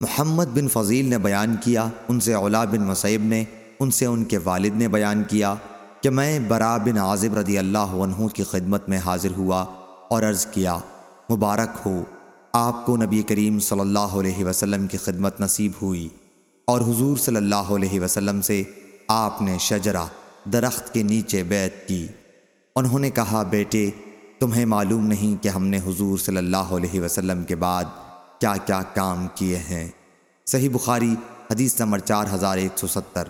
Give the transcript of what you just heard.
محمد بن فضیل نے بیان کیا، ان سے اولا بن مسیب نے، ان سے ان کے والد نے بیان کیا کہ میں برا بن عازب رضی اللہ عنہ کی خدمت میں حاضر ہوا اور عرض کیا، مبارک ہو، آپ کو نبی کریم صلی اللہ علیہ وسلم کی خدمت نصیب ہوئی اور حضور صلی اللہ علیہ وسلم سے آپ نے شجرہ درخت کے نیچے بیعت کی۔ انہوں نے کہا، بیٹے، تمہیں معلوم نہیں کہ ہم نے حضور صلی اللہ علیہ وسلم کے بعد کیا کیا کام کیے ہیں؟ صحیح بخاری حدیث نمبر چار ہزار ایک سو ستر۔